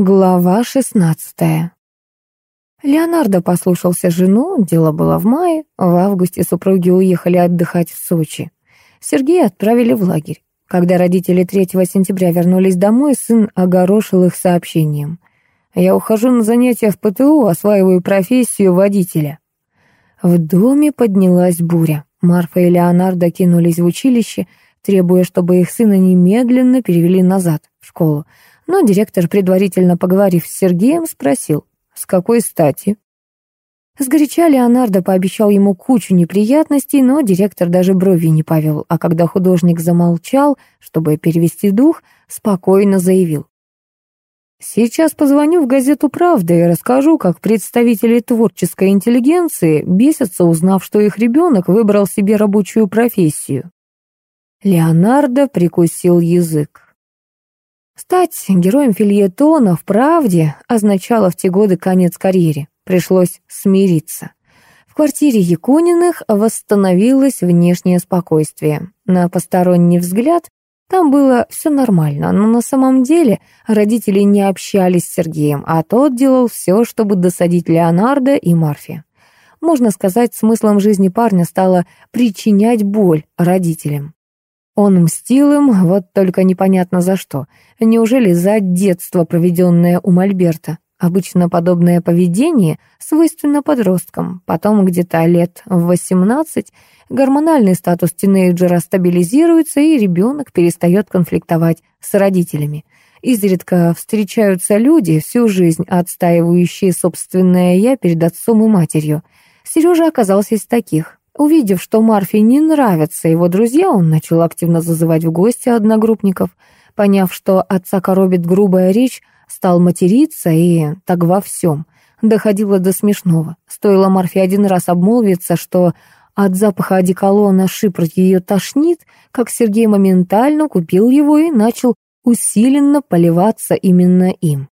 Глава шестнадцатая. Леонардо послушался жену, дело было в мае, в августе супруги уехали отдыхать в Сочи. Сергея отправили в лагерь. Когда родители 3 сентября вернулись домой, сын огорошил их сообщением. «Я ухожу на занятия в ПТУ, осваиваю профессию водителя». В доме поднялась буря. Марфа и Леонардо кинулись в училище, требуя, чтобы их сына немедленно перевели назад, в школу. Но директор, предварительно поговорив с Сергеем, спросил, с какой стати? Сгоряча Леонардо пообещал ему кучу неприятностей, но директор даже брови не повел, а когда художник замолчал, чтобы перевести дух, спокойно заявил. «Сейчас позвоню в газету «Правда» и расскажу, как представители творческой интеллигенции бесятся, узнав, что их ребенок выбрал себе рабочую профессию». Леонардо прикусил язык. Стать героем фильетона в правде означало в те годы конец карьере. Пришлось смириться. В квартире Якуниных восстановилось внешнее спокойствие. На посторонний взгляд там было все нормально, но на самом деле родители не общались с Сергеем, а тот делал все, чтобы досадить Леонардо и Марфе. Можно сказать, смыслом жизни парня стало причинять боль родителям. Он мстил им, вот только непонятно за что. Неужели за детство, проведенное у Мольберта? Обычно подобное поведение свойственно подросткам. Потом где-то лет в 18 гормональный статус тинейджера стабилизируется, и ребенок перестает конфликтовать с родителями. Изредка встречаются люди, всю жизнь отстаивающие собственное «я» перед отцом и матерью. Сережа оказался из таких. Увидев, что Марфе не нравятся его друзья, он начал активно зазывать в гости одногруппников. Поняв, что отца коробит грубая речь, стал материться и так во всем. Доходило до смешного. Стоило Марфе один раз обмолвиться, что от запаха одеколона шипроть ее тошнит, как Сергей моментально купил его и начал усиленно поливаться именно им.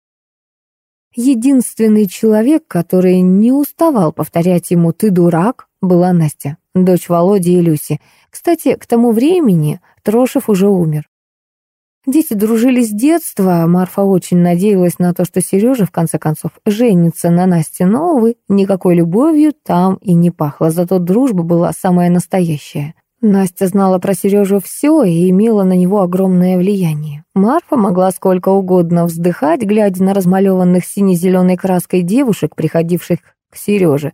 Единственный человек, который не уставал повторять ему «ты дурак», была Настя, дочь Володи и Люси. Кстати, к тому времени Трошев уже умер. Дети дружили с детства, Марфа очень надеялась на то, что Сережа, в конце концов, женится на Насте, но, увы, никакой любовью там и не пахло, зато дружба была самая настоящая. Настя знала про Сережу все и имела на него огромное влияние. Марфа могла сколько угодно вздыхать, глядя на размалеванных сине-зеленой краской девушек, приходивших к Сереже.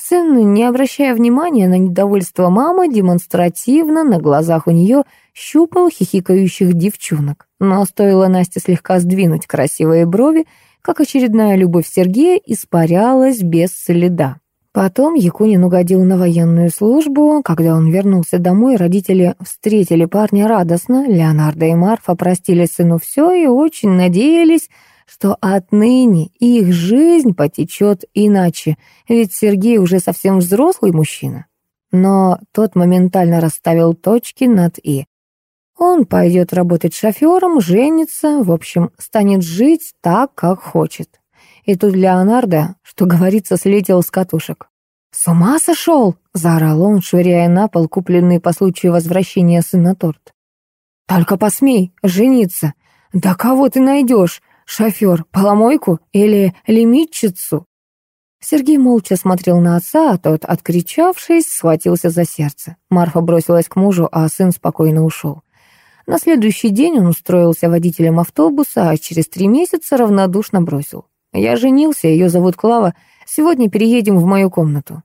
Сын, не обращая внимания на недовольство мамы, демонстративно на глазах у нее щупал хихикающих девчонок. Но стоило Насте слегка сдвинуть красивые брови, как очередная любовь Сергея испарялась без следа. Потом Якунин угодил на военную службу. Когда он вернулся домой, родители встретили парня радостно. Леонардо и Марфа простили сыну все и очень надеялись, что отныне их жизнь потечет иначе, ведь Сергей уже совсем взрослый мужчина. Но тот моментально расставил точки над «и». Он пойдет работать шофером, женится, в общем, станет жить так, как хочет. И тут Леонардо, что говорится, слетел с катушек. «С ума сошел!» — заорал он, швыряя на пол купленный по случаю возвращения сына торт. «Только посмей жениться! Да кого ты найдешь? Шофер, поломойку или лимитчицу?» Сергей молча смотрел на отца, а тот, откричавшись, схватился за сердце. Марфа бросилась к мужу, а сын спокойно ушел. На следующий день он устроился водителем автобуса, а через три месяца равнодушно бросил. «Я женился, ее зовут Клава, сегодня переедем в мою комнату».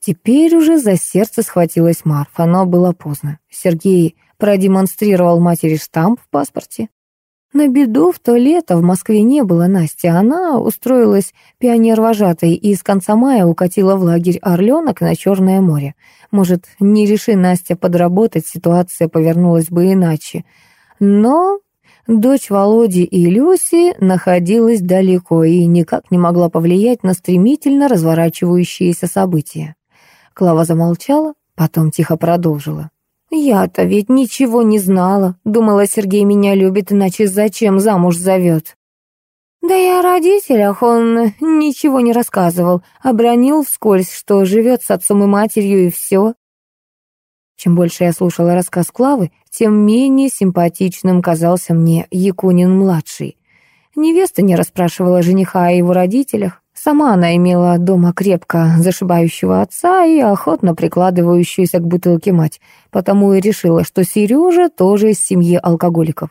Теперь уже за сердце схватилась Марфа, но было поздно. Сергей продемонстрировал матери штамп в паспорте. На беду в то лето в Москве не было Насти. Она устроилась пионер-вожатой и с конца мая укатила в лагерь «Орленок» на Черное море. Может, не реши Настя подработать, ситуация повернулась бы иначе. Но дочь Володи и Люси находилась далеко и никак не могла повлиять на стремительно разворачивающиеся события. Клава замолчала, потом тихо продолжила. «Я-то ведь ничего не знала. Думала, Сергей меня любит, иначе зачем замуж зовет?» Да и о родителях он ничего не рассказывал, обронил вскользь, что живет с отцом и матерью, и все. Чем больше я слушала рассказ Клавы, тем менее симпатичным казался мне Якунин-младший. Невеста не расспрашивала жениха о его родителях. Сама она имела дома крепко зашибающего отца и охотно прикладывающуюся к бутылке мать, потому и решила, что Сережа тоже из семьи алкоголиков.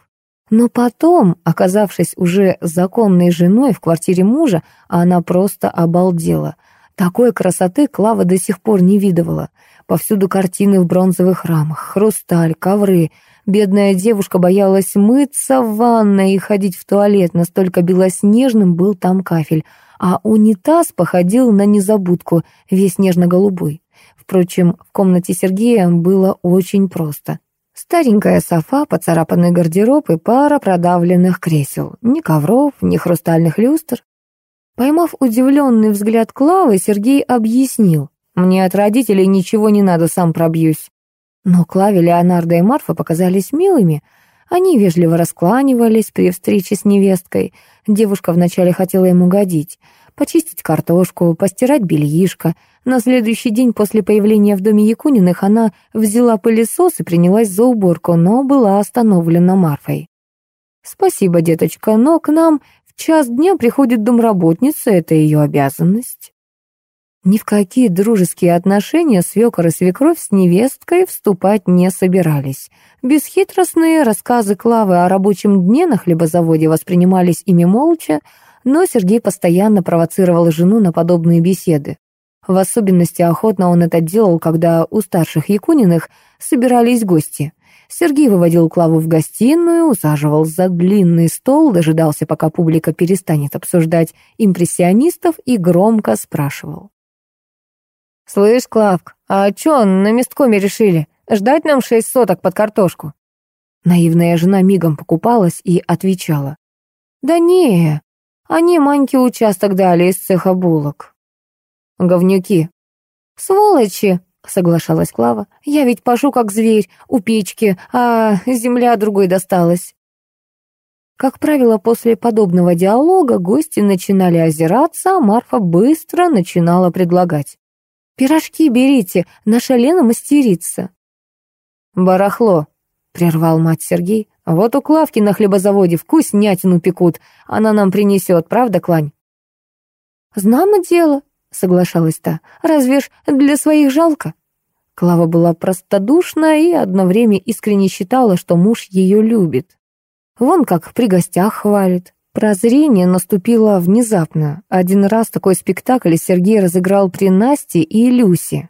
Но потом, оказавшись уже законной женой в квартире мужа, она просто обалдела. Такой красоты Клава до сих пор не видывала. Повсюду картины в бронзовых рамах, хрусталь, ковры. Бедная девушка боялась мыться в ванной и ходить в туалет, настолько белоснежным был там кафель, а унитаз походил на незабудку, весь нежно-голубой. Впрочем, в комнате Сергея было очень просто. Старенькая софа, поцарапанный гардероб и пара продавленных кресел. Ни ковров, ни хрустальных люстр. Поймав удивленный взгляд Клавы, Сергей объяснил. «Мне от родителей ничего не надо, сам пробьюсь». Но Клаве, Леонардо и Марфа показались милыми. Они вежливо раскланивались при встрече с невесткой. Девушка вначале хотела ему годить почистить картошку, постирать бельишко. На следующий день после появления в доме Якуниных она взяла пылесос и принялась за уборку, но была остановлена Марфой. «Спасибо, деточка, но к нам в час дня приходит домработница, это ее обязанность». Ни в какие дружеские отношения свекор и свекровь с невесткой вступать не собирались. Бесхитростные рассказы Клавы о рабочем дне на хлебозаводе воспринимались ими молча, но Сергей постоянно провоцировал жену на подобные беседы. В особенности охотно он это делал, когда у старших Якуниных собирались гости. Сергей выводил Клаву в гостиную, усаживал за длинный стол, дожидался, пока публика перестанет обсуждать импрессионистов и громко спрашивал. «Слышь, Клавк, а чё на месткоме решили? Ждать нам шесть соток под картошку?» Наивная жена мигом покупалась и отвечала. «Да не, они Маньке участок дали из цеха булок. Говнюки. Сволочи, соглашалась Клава. Я ведь пашу как зверь у печки, а земля другой досталась. Как правило, после подобного диалога гости начинали озираться, а Марфа быстро начинала предлагать. «Пирожки берите, наша Лена мастерица». «Барахло», — прервал мать Сергей. Вот у Клавки на хлебозаводе вкуснятину пекут. Она нам принесет, правда, Клань?» «Знамо дело», — соглашалась та. «Разве ж для своих жалко?» Клава была простодушна и одно время искренне считала, что муж ее любит. Вон как при гостях хвалит. Прозрение наступило внезапно. Один раз такой спектакль Сергей разыграл при Насте и Люсе.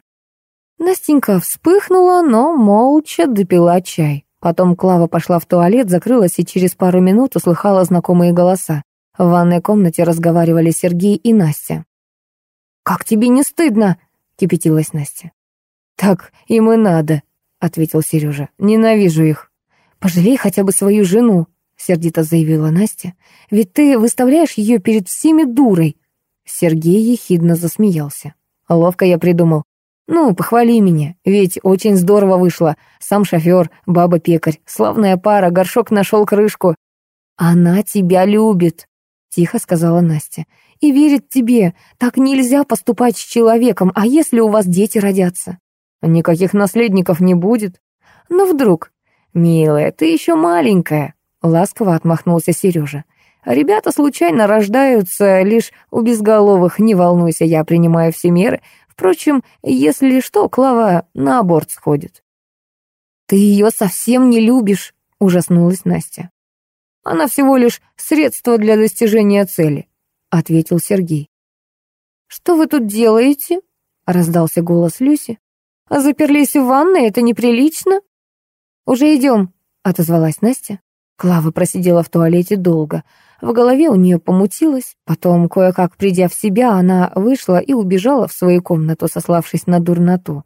Настенька вспыхнула, но молча допила чай. Потом Клава пошла в туалет, закрылась и через пару минут услыхала знакомые голоса. В ванной комнате разговаривали Сергей и Настя. «Как тебе не стыдно?» — кипятилась Настя. «Так им и надо», — ответил Сережа. «Ненавижу их». «Пожалей хотя бы свою жену», — сердито заявила Настя. «Ведь ты выставляешь ее перед всеми дурой». Сергей ехидно засмеялся. «Ловко я придумал. «Ну, похвали меня, ведь очень здорово вышло. Сам шофер, баба-пекарь, славная пара, горшок нашел крышку». «Она тебя любит», — тихо сказала Настя. «И верит тебе. Так нельзя поступать с человеком, а если у вас дети родятся?» «Никаких наследников не будет». «Ну, вдруг?» «Милая, ты еще маленькая», — ласково отмахнулся Сережа. «Ребята случайно рождаются лишь у безголовых. Не волнуйся, я принимаю все меры, Впрочем, если что, Клава на аборт сходит. «Ты ее совсем не любишь», — ужаснулась Настя. «Она всего лишь средство для достижения цели», — ответил Сергей. «Что вы тут делаете?» — раздался голос Люси. «Заперлись в ванной, это неприлично?» «Уже идем», — отозвалась Настя. Клава просидела в туалете долго. В голове у нее помутилось. Потом, кое-как придя в себя, она вышла и убежала в свою комнату, сославшись на дурноту.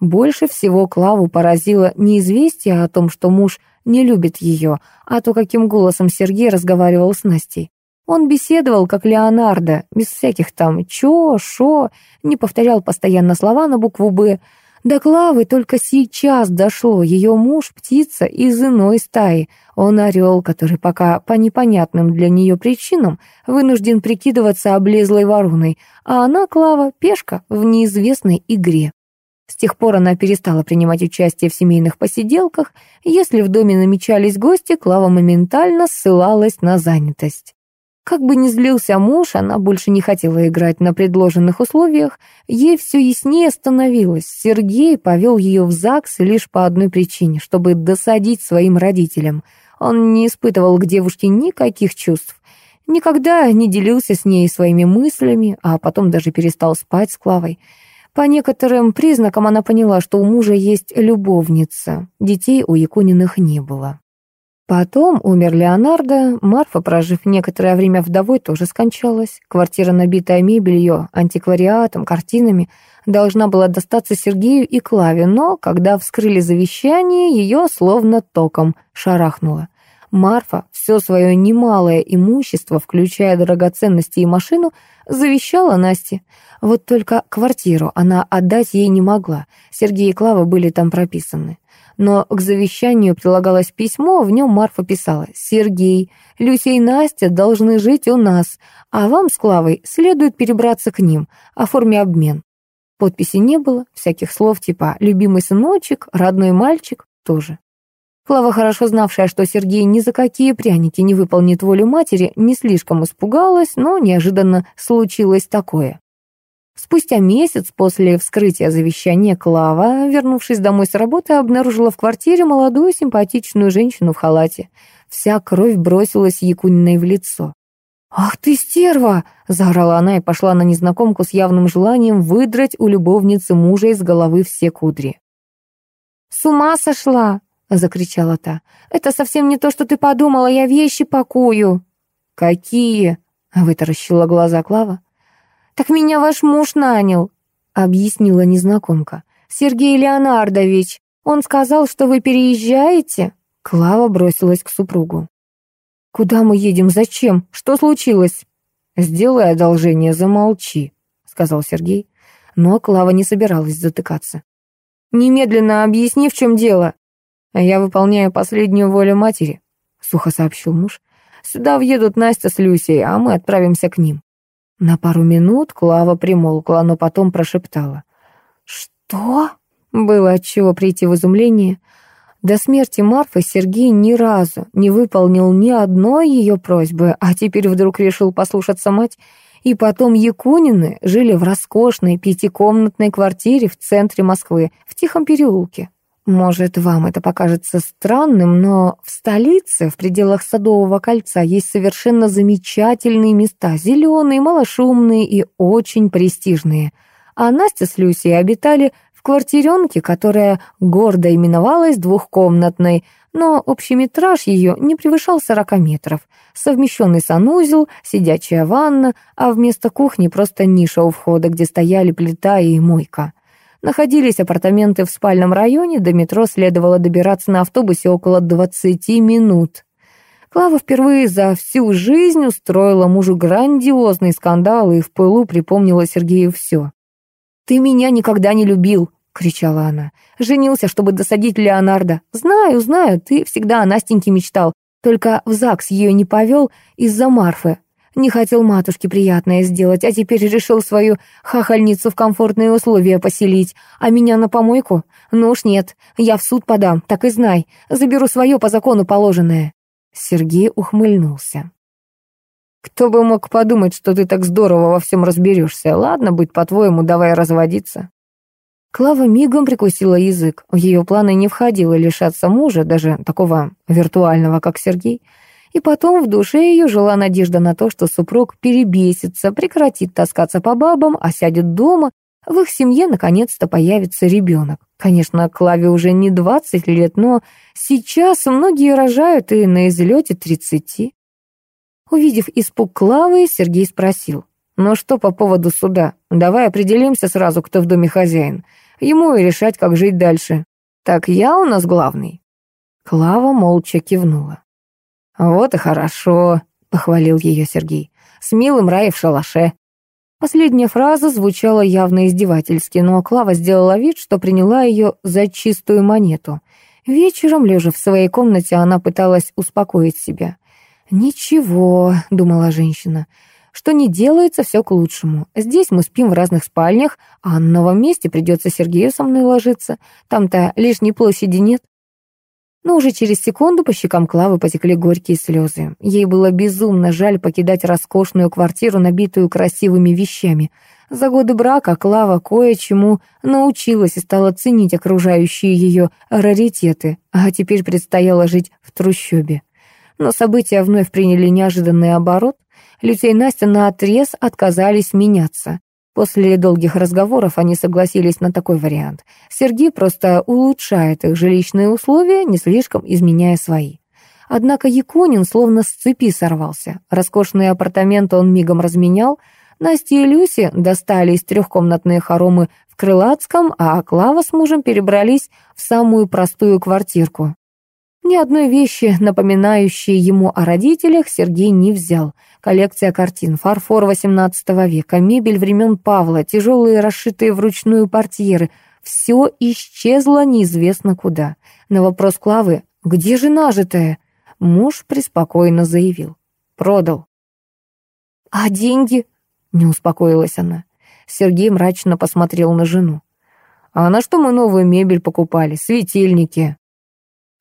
Больше всего Клаву поразило не известие о том, что муж не любит ее, а то, каким голосом Сергей разговаривал с Настей. Он беседовал, как Леонардо, без всяких там «чё», «шо», не повторял постоянно слова на букву «Б», до Клавы только сейчас дошло. Ее муж — птица из иной стаи. Он орел, который пока по непонятным для нее причинам вынужден прикидываться облезлой вороной, а она, Клава, пешка в неизвестной игре. С тех пор она перестала принимать участие в семейных посиделках. Если в доме намечались гости, Клава моментально ссылалась на занятость. Как бы ни злился муж, она больше не хотела играть на предложенных условиях. Ей все яснее становилось. Сергей повел ее в ЗАГС лишь по одной причине, чтобы досадить своим родителям. Он не испытывал к девушке никаких чувств. Никогда не делился с ней своими мыслями, а потом даже перестал спать с Клавой. По некоторым признакам она поняла, что у мужа есть любовница. Детей у Якуниных не было. Потом умер Леонардо, Марфа, прожив некоторое время вдовой, тоже скончалась. Квартира, набитая мебелью, антиквариатом, картинами, должна была достаться Сергею и Клаве, но когда вскрыли завещание, ее словно током шарахнуло. Марфа все свое немалое имущество, включая драгоценности и машину, завещала Насте. Вот только квартиру она отдать ей не могла. Сергей и Клава были там прописаны но к завещанию прилагалось письмо, в нем Марфа писала «Сергей, Люся и Настя должны жить у нас, а вам с Клавой следует перебраться к ним, оформи обмен». Подписи не было, всяких слов типа «любимый сыночек», «родной мальчик» тоже. Клава, хорошо знавшая, что Сергей ни за какие пряники не выполнит волю матери, не слишком испугалась, но неожиданно случилось такое. Спустя месяц после вскрытия завещания Клава, вернувшись домой с работы, обнаружила в квартире молодую симпатичную женщину в халате. Вся кровь бросилась Якуниной в лицо. «Ах ты, стерва!» — заорала она и пошла на незнакомку с явным желанием выдрать у любовницы мужа из головы все кудри. «С ума сошла!» — закричала та. «Это совсем не то, что ты подумала, я вещи пакую». «Какие?» — вытаращила глаза Клава. «Так меня ваш муж нанял», — объяснила незнакомка. «Сергей Леонардович, он сказал, что вы переезжаете?» Клава бросилась к супругу. «Куда мы едем? Зачем? Что случилось?» «Сделай одолжение, замолчи», — сказал Сергей. Но Клава не собиралась затыкаться. «Немедленно объясни, в чем дело». «Я выполняю последнюю волю матери», — сухо сообщил муж. «Сюда въедут Настя с Люсей, а мы отправимся к ним». На пару минут Клава примолкла, но потом прошептала. «Что?» Было отчего прийти в изумление. До смерти Марфы Сергей ни разу не выполнил ни одной ее просьбы, а теперь вдруг решил послушаться мать. И потом Якунины жили в роскошной пятикомнатной квартире в центре Москвы, в Тихом переулке. Может, вам это покажется странным, но в столице, в пределах Садового кольца, есть совершенно замечательные места, зеленые, малошумные и очень престижные. А Настя с Люсей обитали в квартиренке, которая гордо именовалась двухкомнатной, но общий метраж ее не превышал 40 метров. Совмещенный санузел, сидячая ванна, а вместо кухни просто ниша у входа, где стояли плита и мойка. Находились апартаменты в спальном районе, до метро следовало добираться на автобусе около 20 минут. Клава впервые за всю жизнь устроила мужу грандиозный скандал и в пылу припомнила Сергею все. «Ты меня никогда не любил», — кричала она. «Женился, чтобы досадить Леонардо. Знаю, знаю, ты всегда о Настеньке мечтал, только в ЗАГС ее не повел из-за Марфы. Не хотел матушке приятное сделать, а теперь решил свою хахальницу в комфортные условия поселить. А меня на помойку? Ну уж нет, я в суд подам, так и знай. Заберу свое по закону положенное». Сергей ухмыльнулся. «Кто бы мог подумать, что ты так здорово во всем разберешься. Ладно, быть по-твоему, давай разводиться». Клава мигом прикусила язык. В ее планы не входило лишаться мужа, даже такого виртуального, как Сергей. И потом в душе ее жила надежда на то, что супруг перебесится, прекратит таскаться по бабам, а сядет дома. В их семье наконец-то появится ребенок. Конечно, Клаве уже не 20 лет, но сейчас многие рожают и на излете 30. Увидев испуг Клавы, Сергей спросил. «Ну что по поводу суда? Давай определимся сразу, кто в доме хозяин. Ему и решать, как жить дальше. Так я у нас главный». Клава молча кивнула. «Вот и хорошо», — похвалил ее Сергей. «С милым рай в шалаше». Последняя фраза звучала явно издевательски, но Клава сделала вид, что приняла ее за чистую монету. Вечером, лежа в своей комнате, она пыталась успокоить себя. «Ничего», — думала женщина, — «что не делается, все к лучшему. Здесь мы спим в разных спальнях, а на новом месте придется Сергею со мной ложиться. Там-то лишней площади нет». Но уже через секунду по щекам Клавы потекли горькие слезы. Ей было безумно жаль покидать роскошную квартиру, набитую красивыми вещами. За годы брака Клава кое-чему научилась и стала ценить окружающие ее раритеты, а теперь предстояло жить в трущобе. Но события вновь приняли неожиданный оборот. Люся и Настя наотрез отказались меняться. После долгих разговоров они согласились на такой вариант. Сергей просто улучшает их жилищные условия, не слишком изменяя свои. Однако Якунин словно с цепи сорвался. Роскошные апартаменты он мигом разменял. Настя и Люси достались трехкомнатные хоромы в Крылатском, а Клава с мужем перебрались в самую простую квартирку. Ни одной вещи, напоминающей ему о родителях, Сергей не взял. Коллекция картин, фарфор XVIII века, мебель времен Павла, тяжелые расшитые вручную портьеры — все исчезло неизвестно куда. На вопрос Клавы «Где же нажитое?» муж преспокойно заявил. «Продал». «А деньги?» — не успокоилась она. Сергей мрачно посмотрел на жену. «А на что мы новую мебель покупали? Светильники».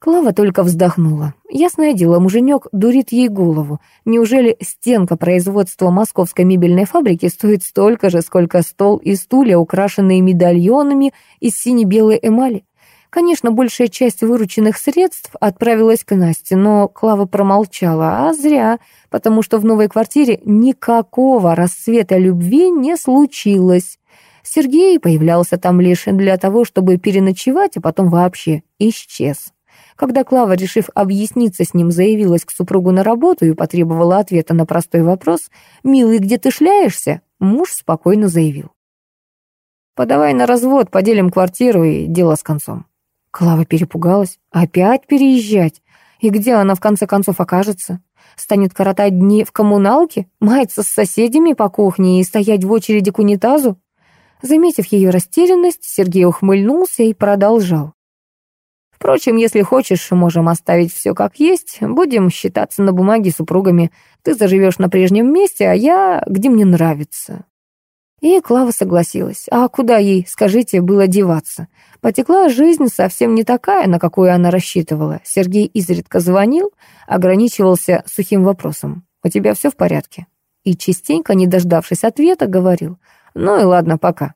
Клава только вздохнула. Ясное дело, муженек дурит ей голову. Неужели стенка производства московской мебельной фабрики стоит столько же, сколько стол и стулья, украшенные медальонами из сине-белой эмали? Конечно, большая часть вырученных средств отправилась к Насте, но Клава промолчала, а зря, потому что в новой квартире никакого расцвета любви не случилось. Сергей появлялся там лишь для того, чтобы переночевать, а потом вообще исчез. Когда Клава, решив объясниться с ним, заявилась к супругу на работу и потребовала ответа на простой вопрос «Милый, где ты шляешься?», муж спокойно заявил. «Подавай на развод, поделим квартиру и дело с концом». Клава перепугалась. «Опять переезжать? И где она в конце концов окажется? Станет коротать дни в коммуналке, маяться с соседями по кухне и стоять в очереди к унитазу?» Заметив ее растерянность, Сергей ухмыльнулся и продолжал. Впрочем, если хочешь, можем оставить все как есть. Будем считаться на бумаге супругами. Ты заживешь на прежнем месте, а я где мне нравится». И Клава согласилась. А куда ей, скажите, было деваться? Потекла жизнь совсем не такая, на какую она рассчитывала. Сергей изредка звонил, ограничивался сухим вопросом. «У тебя все в порядке?» И частенько, не дождавшись ответа, говорил. «Ну и ладно, пока».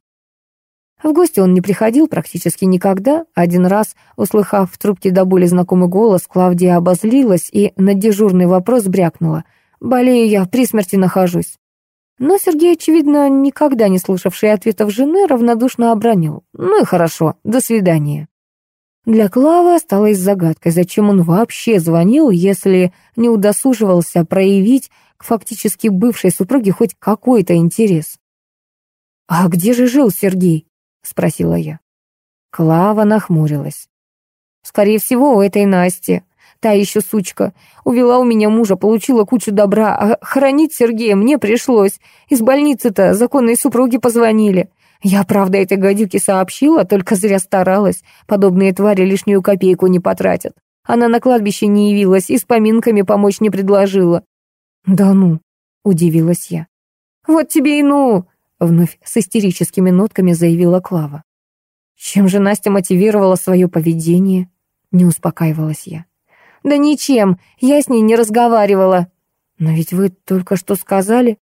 В гости он не приходил практически никогда. Один раз, услыхав в трубке до боли знакомый голос, Клавдия обозлилась и на дежурный вопрос брякнула. «Болею я, при смерти нахожусь». Но Сергей, очевидно, никогда не слышавший ответов жены, равнодушно обронил. «Ну и хорошо, до свидания». Для Клавы осталось загадкой, зачем он вообще звонил, если не удосуживался проявить к фактически бывшей супруге хоть какой-то интерес. «А где же жил Сергей?» — спросила я. Клава нахмурилась. «Скорее всего, у этой Насти. Та еще сучка. Увела у меня мужа, получила кучу добра, а хранить Сергея мне пришлось. Из больницы-то законные супруги позвонили. Я, правда, этой гадюке сообщила, только зря старалась. Подобные твари лишнюю копейку не потратят. Она на кладбище не явилась и с поминками помочь не предложила». «Да ну», — удивилась я. «Вот тебе и ну!» Вновь с истерическими нотками заявила Клава. Чем же Настя мотивировала свое поведение? Не успокаивалась я. Да ничем, я с ней не разговаривала. Но ведь вы только что сказали.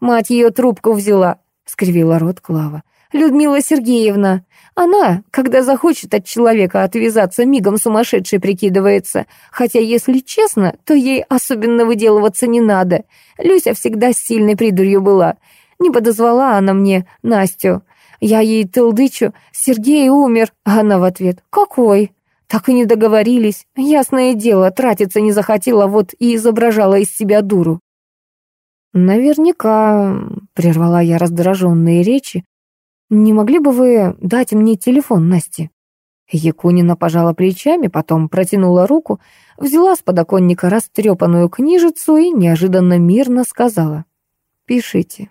Мать ее трубку взяла, скривила рот Клава. Людмила Сергеевна. Она, когда захочет от человека отвязаться, мигом сумасшедшей прикидывается. Хотя, если честно, то ей особенно выделываться не надо. Люся всегда сильной придурью была. Не подозвала она мне Настю. Я ей тылдычу, Сергей умер, а она в ответ «Какой?» Так и не договорились. Ясное дело, тратиться не захотела, вот и изображала из себя дуру. «Наверняка», — прервала я раздраженные речи, «не могли бы вы дать мне телефон Насти?» Якунина пожала плечами, потом протянула руку, взяла с подоконника растрепанную книжицу и неожиданно мирно сказала «Пишите».